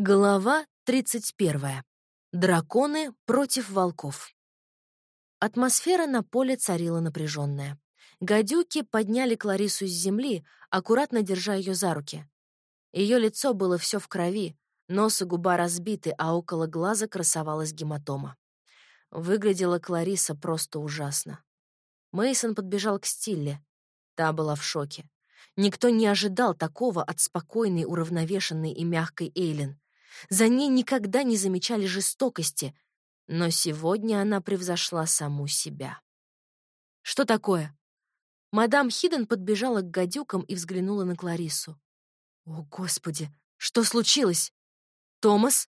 Глава 31. Драконы против волков. Атмосфера на поле царила напряженная. Гадюки подняли Кларису с земли, аккуратно держа ее за руки. Ее лицо было все в крови, нос и губа разбиты, а около глаза красовалась гематома. Выглядела Клариса просто ужасно. Мейсон подбежал к Стилле. Та была в шоке. Никто не ожидал такого от спокойной, уравновешенной и мягкой Эйлин. За ней никогда не замечали жестокости, но сегодня она превзошла саму себя. «Что такое?» Мадам Хиден подбежала к гадюкам и взглянула на Кларису. «О, Господи, что случилось? Томас?»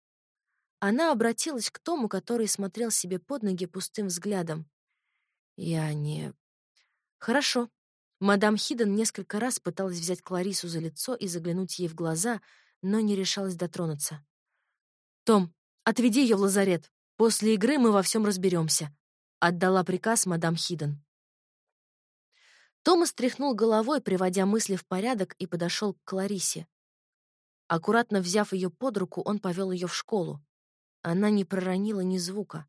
Она обратилась к Тому, который смотрел себе под ноги пустым взглядом. «Я не...» «Хорошо». Мадам Хиден несколько раз пыталась взять Кларису за лицо и заглянуть ей в глаза, но не решалась дотронуться. «Том, отведи ее в лазарет. После игры мы во всем разберемся», — отдала приказ мадам Хиден. Томас тряхнул головой, приводя мысли в порядок, и подошел к Кларисе. Аккуратно взяв ее под руку, он повел ее в школу. Она не проронила ни звука.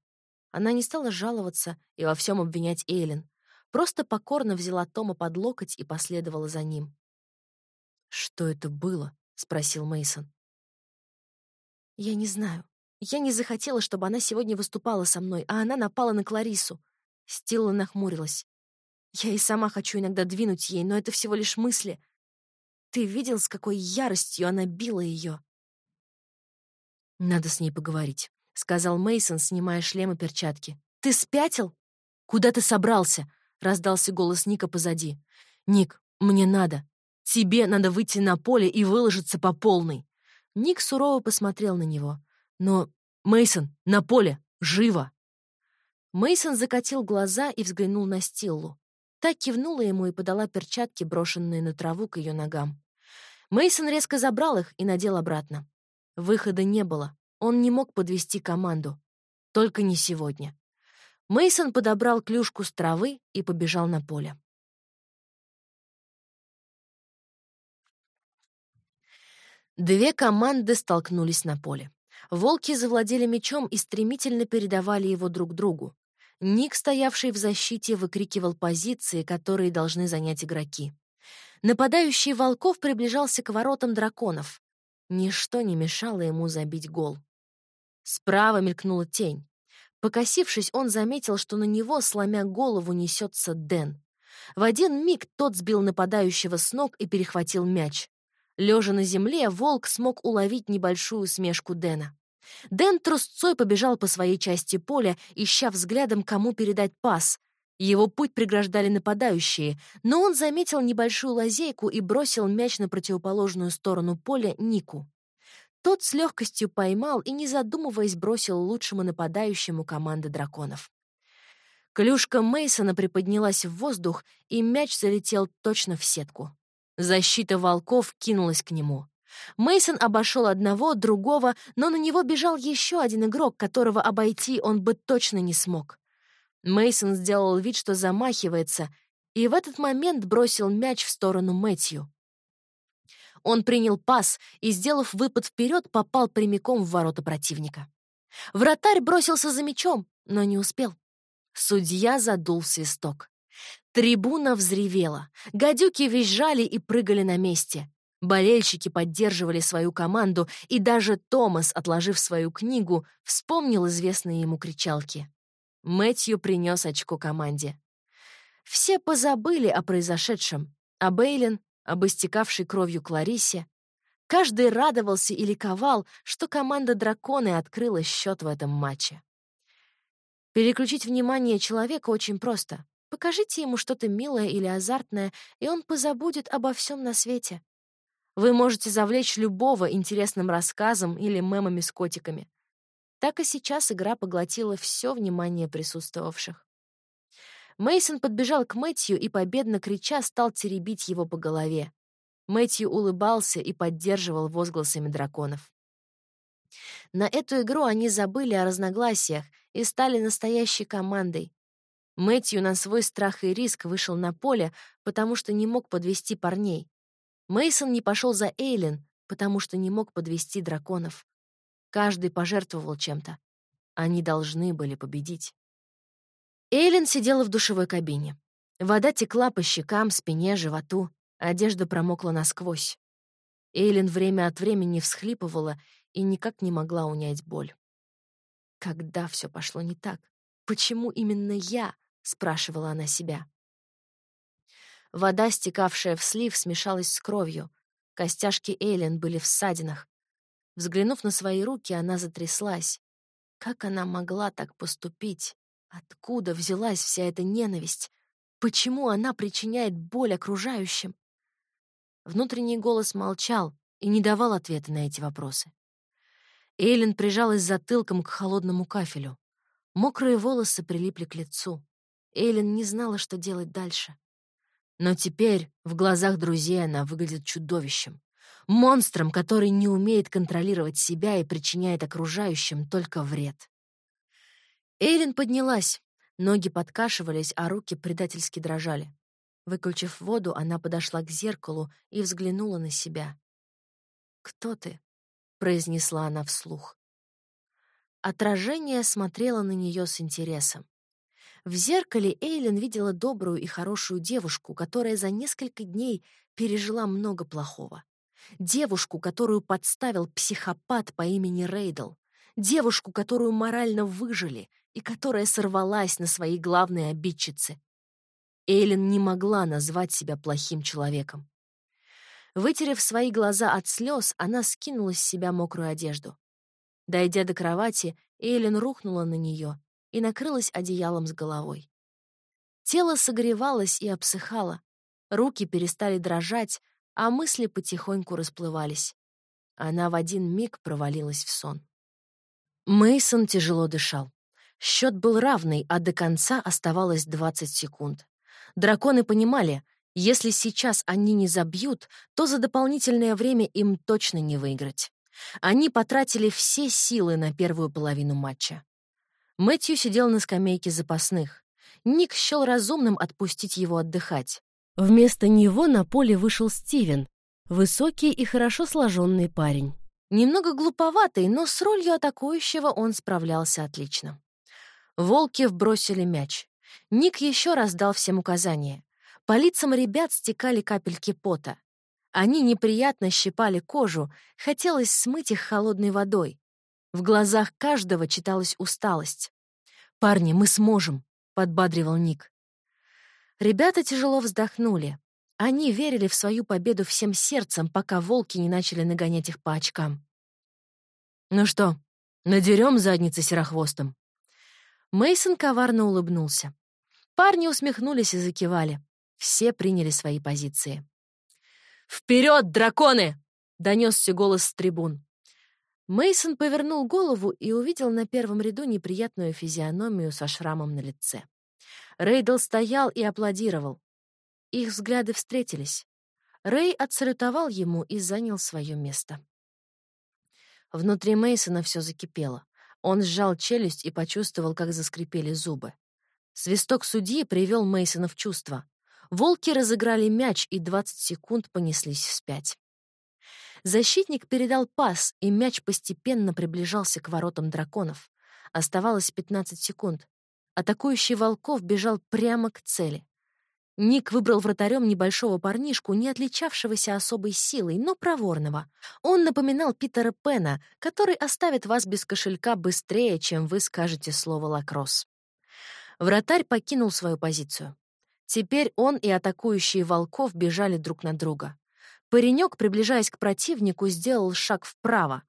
Она не стала жаловаться и во всем обвинять Эйлин. Просто покорно взяла Тома под локоть и последовала за ним. «Что это было?» — спросил Мейсон. Я не знаю. Я не захотела, чтобы она сегодня выступала со мной, а она напала на Кларису. Стилла нахмурилась. Я и сама хочу иногда двинуть ей, но это всего лишь мысли. Ты видел, с какой яростью она била ее? Надо с ней поговорить, сказал Мейсон, снимая шлем и перчатки. Ты спятил? Куда ты собрался? раздался голос Ника позади. Ник, мне надо. Тебе надо выйти на поле и выложиться по полной. Ник сурово посмотрел на него. «Но, Мейсон, на поле! Живо!» Мейсон закатил глаза и взглянул на Стиллу. Та кивнула ему и подала перчатки, брошенные на траву к ее ногам. Мейсон резко забрал их и надел обратно. Выхода не было. Он не мог подвести команду. Только не сегодня. Мейсон подобрал клюшку с травы и побежал на поле. Две команды столкнулись на поле. Волки завладели мечом и стремительно передавали его друг другу. Ник, стоявший в защите, выкрикивал позиции, которые должны занять игроки. Нападающий волков приближался к воротам драконов. Ничто не мешало ему забить гол. Справа мелькнула тень. Покосившись, он заметил, что на него, сломя голову, несется Дэн. В один миг тот сбил нападающего с ног и перехватил мяч. Лежа на земле, волк смог уловить небольшую смешку Дэна. Дэн трусцой побежал по своей части поля, ища взглядом, кому передать пас. Его путь преграждали нападающие, но он заметил небольшую лазейку и бросил мяч на противоположную сторону поля Нику. Тот с легкостью поймал и, не задумываясь, бросил лучшему нападающему команды драконов. Клюшка Мейсона приподнялась в воздух, и мяч залетел точно в сетку. Защита волков кинулась к нему. Мейсон обошел одного, другого, но на него бежал еще один игрок, которого обойти он бы точно не смог. Мейсон сделал вид, что замахивается, и в этот момент бросил мяч в сторону Мэтью. Он принял пас и, сделав выпад вперед, попал прямиком в ворота противника. Вратарь бросился за мячом, но не успел. Судья задул свисток. Трибуна взревела. Гадюки визжали и прыгали на месте. Болельщики поддерживали свою команду, и даже Томас, отложив свою книгу, вспомнил известные ему кричалки. Мэтью принес очко команде. Все позабыли о произошедшем, о Бейлин, об истекавшей кровью Кларисе. Каждый радовался и ликовал, что команда «Драконы» открыла счет в этом матче. Переключить внимание человека очень просто. Покажите ему что-то милое или азартное, и он позабудет обо всем на свете. Вы можете завлечь любого интересным рассказом или мемами с котиками. Так и сейчас игра поглотила все внимание присутствовавших. Мейсон подбежал к Мэтью и, победно крича, стал теребить его по голове. Мэтью улыбался и поддерживал возгласами драконов. На эту игру они забыли о разногласиях и стали настоящей командой. Мэтью на свой страх и риск вышел на поле, потому что не мог подвести парней. Мейсон не пошел за Эйлин, потому что не мог подвести драконов. Каждый пожертвовал чем-то. Они должны были победить. Эйлин сидела в душевой кабине. Вода текла по щекам, спине, животу. Одежда промокла насквозь. Эйлин время от времени всхлипывала и никак не могла унять боль. Когда все пошло не так? Почему именно я? спрашивала она себя. Вода, стекавшая в слив, смешалась с кровью. Костяшки Эйлин были в ссадинах. Взглянув на свои руки, она затряслась. Как она могла так поступить? Откуда взялась вся эта ненависть? Почему она причиняет боль окружающим? Внутренний голос молчал и не давал ответа на эти вопросы. Эйлин прижалась затылком к холодному кафелю. Мокрые волосы прилипли к лицу. Эйлин не знала, что делать дальше. Но теперь в глазах друзей она выглядит чудовищем. Монстром, который не умеет контролировать себя и причиняет окружающим только вред. Эйлин поднялась. Ноги подкашивались, а руки предательски дрожали. Выключив воду, она подошла к зеркалу и взглянула на себя. «Кто ты?» — произнесла она вслух. Отражение смотрело на нее с интересом. В зеркале Эйлин видела добрую и хорошую девушку, которая за несколько дней пережила много плохого. Девушку, которую подставил психопат по имени Рейдл. Девушку, которую морально выжили и которая сорвалась на свои главные обидчицы. Эйлин не могла назвать себя плохим человеком. Вытерев свои глаза от слез, она скинула с себя мокрую одежду. Дойдя до кровати, Эйлин рухнула на нее и накрылась одеялом с головой. Тело согревалось и обсыхало, руки перестали дрожать, а мысли потихоньку расплывались. Она в один миг провалилась в сон. Мейсон тяжело дышал. Счет был равный, а до конца оставалось 20 секунд. Драконы понимали, если сейчас они не забьют, то за дополнительное время им точно не выиграть. Они потратили все силы на первую половину матча. Мэтью сидел на скамейке запасных. Ник счел разумным отпустить его отдыхать. Вместо него на поле вышел Стивен, высокий и хорошо сложенный парень. Немного глуповатый, но с ролью атакующего он справлялся отлично. Волки вбросили мяч. Ник еще раз дал всем указания. По лицам ребят стекали капельки пота. Они неприятно щипали кожу, хотелось смыть их холодной водой. В глазах каждого читалась усталость. «Парни, мы сможем», — подбадривал Ник. Ребята тяжело вздохнули. Они верили в свою победу всем сердцем, пока волки не начали нагонять их по очкам. «Ну что, надерем задницы серохвостом?» Мейсон коварно улыбнулся. Парни усмехнулись и закивали. Все приняли свои позиции. «Вперед, драконы!» — донесся голос с трибун. Мейсон повернул голову и увидел на первом ряду неприятную физиономию со шрамом на лице. Рейдл стоял и аплодировал. Их взгляды встретились. Рэй отсалютовал ему и занял свое место. Внутри Мейсона все закипело. Он сжал челюсть и почувствовал, как заскрипели зубы. Свисток судьи привел Мейсона в чувство. Волки разыграли мяч и 20 секунд понеслись вспять. Защитник передал пас, и мяч постепенно приближался к воротам драконов. Оставалось 15 секунд. Атакующий Волков бежал прямо к цели. Ник выбрал вратарем небольшого парнишку, не отличавшегося особой силой, но проворного. Он напоминал Питера Пена, который оставит вас без кошелька быстрее, чем вы скажете слово «лакросс». Вратарь покинул свою позицию. Теперь он и атакующие волков бежали друг на друга. Паренек, приближаясь к противнику, сделал шаг вправо.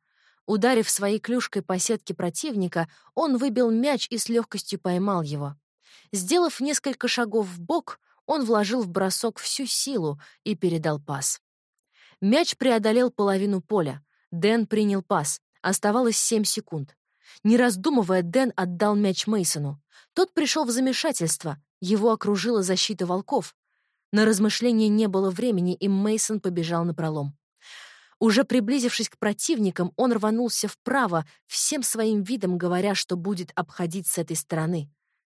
Ударив своей клюшкой по сетке противника, он выбил мяч и с легкостью поймал его. Сделав несколько шагов в бок, он вложил в бросок всю силу и передал пас. Мяч преодолел половину поля. Дэн принял пас. Оставалось семь секунд. Не раздумывая, Дэн отдал мяч Мейсону. Тот пришел в замешательство. Его окружила защита волков. На размышления не было времени, и Мейсон побежал на пролом. Уже приблизившись к противникам, он рванулся вправо, всем своим видом говоря, что будет обходить с этой стороны.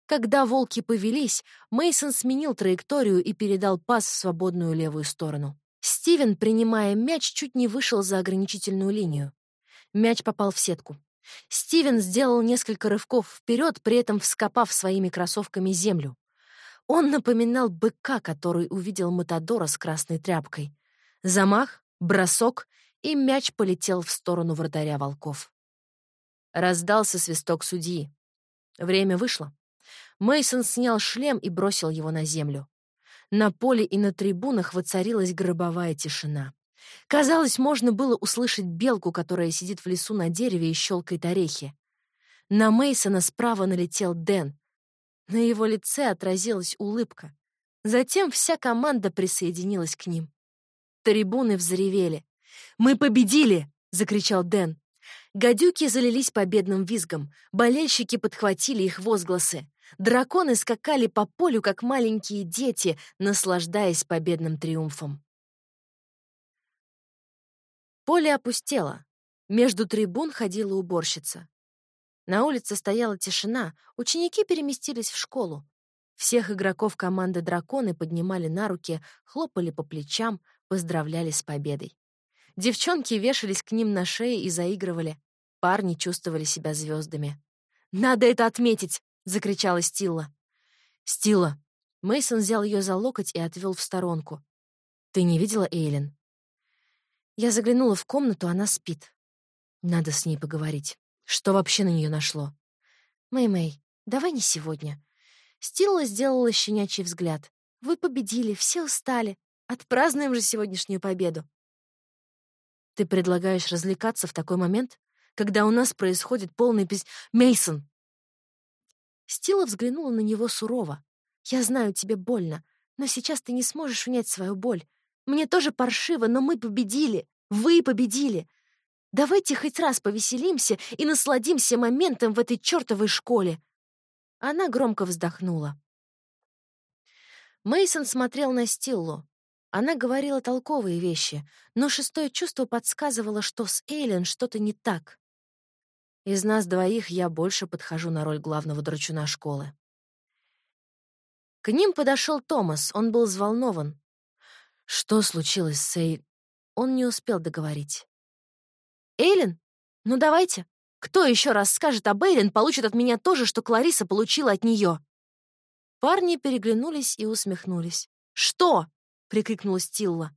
Когда волки повелись, Мейсон сменил траекторию и передал пас в свободную левую сторону. Стивен, принимая мяч, чуть не вышел за ограничительную линию. Мяч попал в сетку. Стивен сделал несколько рывков вперед, при этом вскопав своими кроссовками землю. Он напоминал быка, который увидел Матадора с красной тряпкой. Замах, бросок, и мяч полетел в сторону вратаря волков. Раздался свисток судьи. Время вышло. Мейсон снял шлем и бросил его на землю. На поле и на трибунах воцарилась гробовая тишина. Казалось, можно было услышать белку, которая сидит в лесу на дереве и щелкает орехи. На Мейсона справа налетел Дэн. На его лице отразилась улыбка. Затем вся команда присоединилась к ним. Трибуны взревели. «Мы победили!» — закричал Дэн. Гадюки залились победным визгом, болельщики подхватили их возгласы. Драконы скакали по полю, как маленькие дети, наслаждаясь победным триумфом. Поле опустело. Между трибун ходила уборщица. На улице стояла тишина, ученики переместились в школу. Всех игроков команды «Драконы» поднимали на руки, хлопали по плечам, поздравляли с победой. Девчонки вешались к ним на шеи и заигрывали. Парни чувствовали себя звездами. «Надо это отметить!» — закричала Стилла. «Стилла!» Мейсон взял ее за локоть и отвел в сторонку. «Ты не видела Эйлин?» Я заглянула в комнату, она спит. Надо с ней поговорить. Что вообще на нее нашло? «Мэй-Мэй, давай не сегодня». Стилла сделала щенячий взгляд. «Вы победили, все устали. Отпразднуем же сегодняшнюю победу». «Ты предлагаешь развлекаться в такой момент, когда у нас происходит полный пись... Мейсон, Стила взглянула на него сурово. «Я знаю, тебе больно, но сейчас ты не сможешь унять свою боль. Мне тоже паршиво, но мы победили. Вы победили. Давайте хоть раз повеселимся и насладимся моментом в этой чертовой школе». Она громко вздохнула. Мейсон смотрел на Стиллу. Она говорила толковые вещи, но шестое чувство подсказывало, что с Эйлен что-то не так. Из нас двоих я больше подхожу на роль главного драчуна школы. К ним подошел Томас, он был взволнован. Что случилось с Эй... Он не успел договорить. «Эйлин? Ну давайте. Кто еще раз скажет об Эйлин, получит от меня то же, что Клариса получила от нее». Парни переглянулись и усмехнулись. «Что?» — прикрикнула Стилла.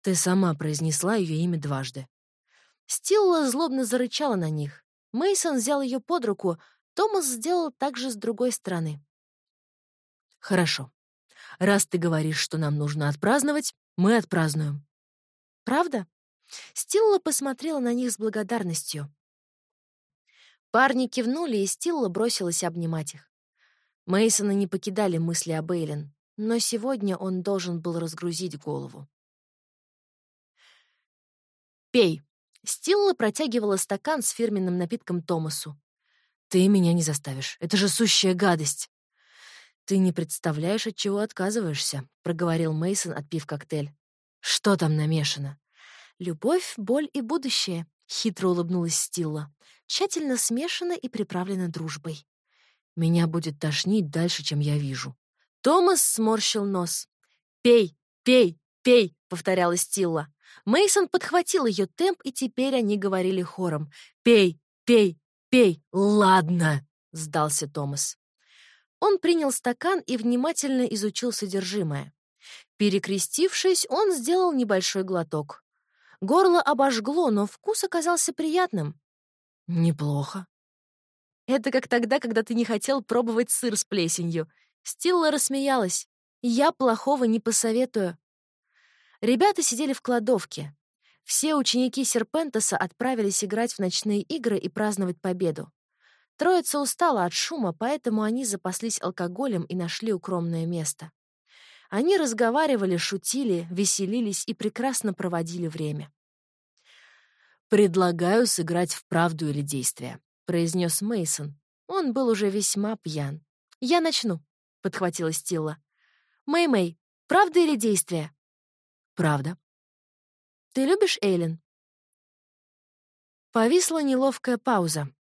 «Ты сама произнесла ее имя дважды», Стилла злобно зарычала на них. Мейсон взял ее под руку, Томас сделал так же с другой стороны. «Хорошо. Раз ты говоришь, что нам нужно отпраздновать, мы отпразднуем». «Правда?» Стилла посмотрела на них с благодарностью. Парни кивнули, и Стилла бросилась обнимать их. Мейсона не покидали мысли о Бейлин, но сегодня он должен был разгрузить голову. «Пей», Стилла протягивала стакан с фирменным напитком Томасу. «Ты меня не заставишь. Это же сущая гадость!» «Ты не представляешь, от чего отказываешься», — проговорил Мейсон, отпив коктейль. «Что там намешано?» «Любовь, боль и будущее», — хитро улыбнулась Стилла. «Тщательно смешано и приправлено дружбой». «Меня будет тошнить дальше, чем я вижу». Томас сморщил нос. «Пей, пей, пей», — повторяла Стилла. Мейсон подхватил ее темп, и теперь они говорили хором. «Пей, пей, пей, ладно!» — сдался Томас. Он принял стакан и внимательно изучил содержимое. Перекрестившись, он сделал небольшой глоток. Горло обожгло, но вкус оказался приятным. «Неплохо». «Это как тогда, когда ты не хотел пробовать сыр с плесенью». Стилла рассмеялась. «Я плохого не посоветую. Ребята сидели в кладовке. Все ученики Серпентеса отправились играть в ночные игры и праздновать победу. Троица устала от шума, поэтому они запаслись алкоголем и нашли укромное место. Они разговаривали, шутили, веселились и прекрасно проводили время. «Предлагаю сыграть в правду или действие», — произнес Мейсон. Он был уже весьма пьян. «Я начну», — подхватила Стилла. «Мэй-Мэй, правда или действие?» Правда. Ты любишь Эйлин? Повисла неловкая пауза.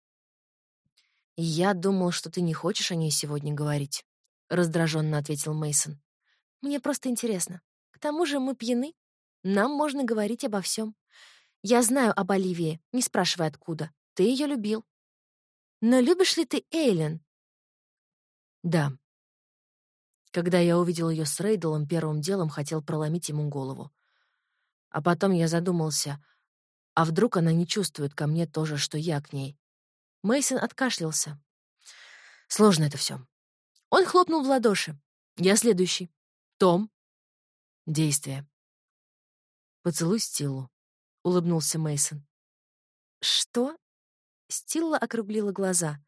Я думал, что ты не хочешь о ней сегодня говорить, раздраженно ответил Мейсон. Мне просто интересно. К тому же мы пьяны. Нам можно говорить обо всем. Я знаю об Оливии, не спрашивай откуда. Ты ее любил. Но любишь ли ты Эйлен? Да. Когда я увидел ее с Рейдалом, первым делом хотел проломить ему голову. А потом я задумался, а вдруг она не чувствует ко мне то же, что я к ней? Мейсон откашлялся. Сложно это все. Он хлопнул в ладоши. Я следующий. Том. Действие. Поцелуй Стиллу. Улыбнулся Мейсон. Что? Стилла округлила глаза.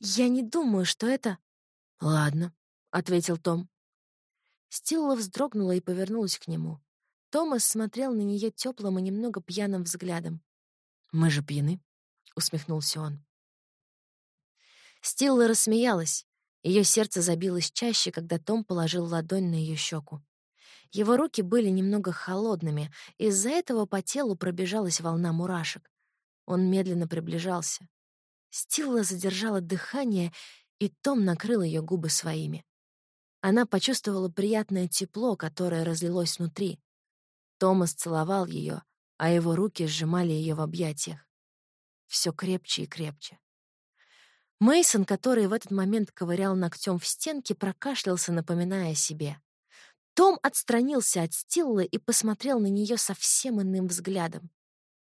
Я не думаю, что это... Ладно, ответил Том. Стилла вздрогнула и повернулась к нему. Томас смотрел на нее теплым и немного пьяным взглядом. «Мы же пьяны», — усмехнулся он. Стилла рассмеялась. Ее сердце забилось чаще, когда Том положил ладонь на ее щеку. Его руки были немного холодными, из-за этого по телу пробежалась волна мурашек. Он медленно приближался. Стилла задержала дыхание, и Том накрыл ее губы своими. Она почувствовала приятное тепло, которое разлилось внутри. Томас целовал ее, а его руки сжимали ее в объятиях. Все крепче и крепче. Мейсон, который в этот момент ковырял ногтем в стенке, прокашлялся, напоминая себе. Том отстранился от Стиллы и посмотрел на нее совсем иным взглядом.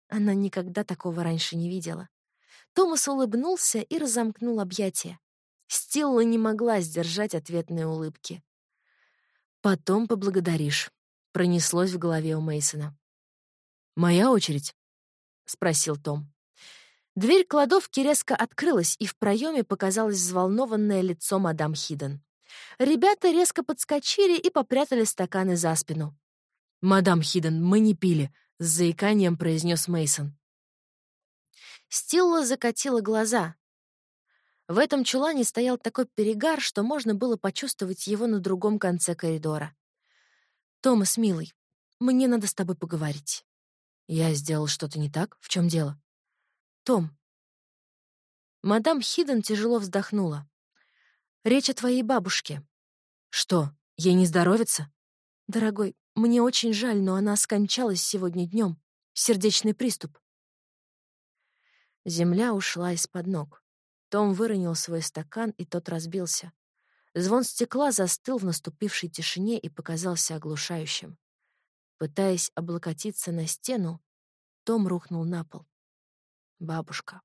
Она никогда такого раньше не видела. Томас улыбнулся и разомкнул объятия. Стилла не могла сдержать ответные улыбки. «Потом поблагодаришь», Пронеслось в голове у Мейсона. «Моя очередь?» — спросил Том. Дверь кладовки резко открылась, и в проеме показалось взволнованное лицо мадам Хиден. Ребята резко подскочили и попрятали стаканы за спину. «Мадам Хиден, мы не пили», — с заиканием произнес Мейсон. Стилла закатила глаза. В этом чулане стоял такой перегар, что можно было почувствовать его на другом конце коридора. «Томас, милый, мне надо с тобой поговорить». «Я сделал что-то не так? В чем дело?» «Том». Мадам Хиден тяжело вздохнула. «Речь о твоей бабушке». «Что, ей не здоровится?» «Дорогой, мне очень жаль, но она скончалась сегодня днем. Сердечный приступ». Земля ушла из-под ног. Том выронил свой стакан, и тот разбился. Звон стекла застыл в наступившей тишине и показался оглушающим. Пытаясь облокотиться на стену, Том рухнул на пол. Бабушка.